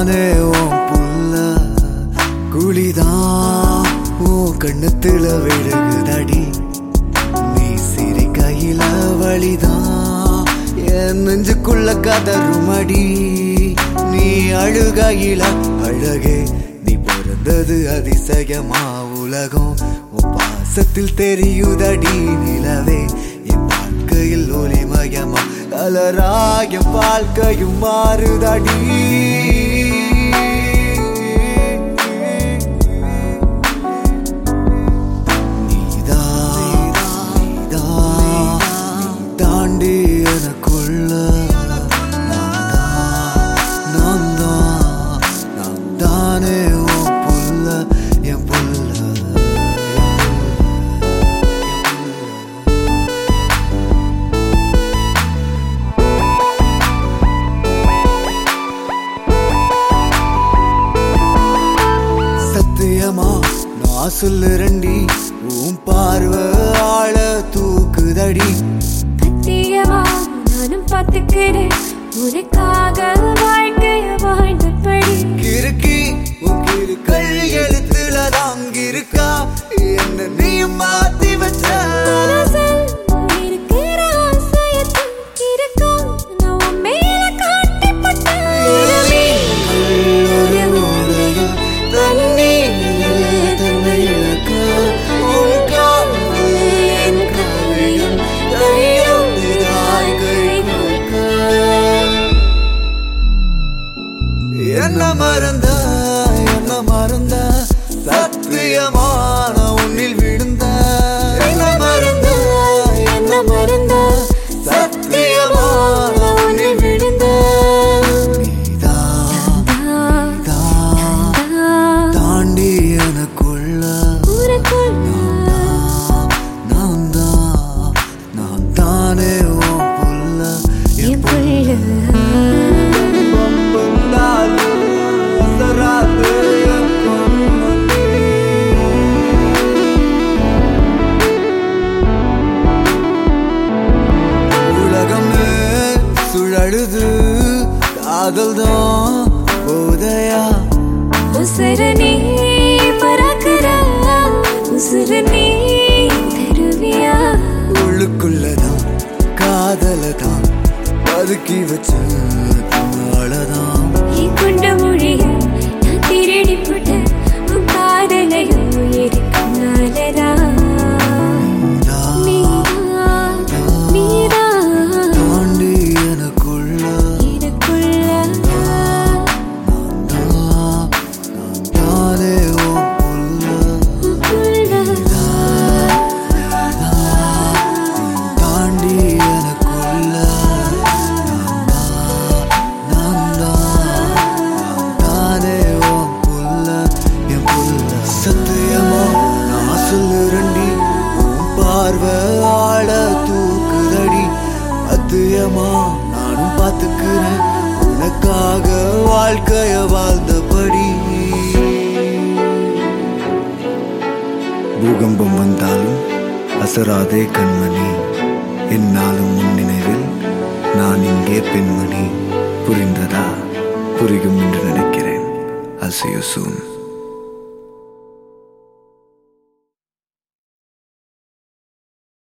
நானே உன் புள்ள குழிதான் உன் கண்ணத்துல விழுகுதடி. நீ சிரி கையில வழிதான் என் நெஞ்சுக்குள்ள கதருமடி நீ அழுகையில அழகே நீ பிறந்தது அதிசயமா உலகம். உன் பாசத்தில் தெரியுதடி நிலவே. என் வாழ்க்கையில் ஒளிமயமா கலராய வாழ்க்கையும் மாறுதடி. சொல்லு ரண்டி. உன் பார்வ ஆள தூக்குதடி. கட்டியவா நானும் பார்த்துக்கிறேன். உனக்காக என்ன மறந்த என்ன மறந்த? சத்தியமா காதல் தான் போதையா உசுர நீ பறக்கிற. உசுர நீ தருவியா உள்ளுக்குள்ளதான் காதலதான் பதுக்கி வச்ச வாழ்க்கைய வாழ்ந்தபடி. பூகம்பம் வந்தாலும் அசராதே கண்மணி. என்னாலும் உன் நினைவில் நான் இங்கே பெண்மணி. புரிந்ததா? புரியும் என்று நினைக்கிறேன். அசையோ see.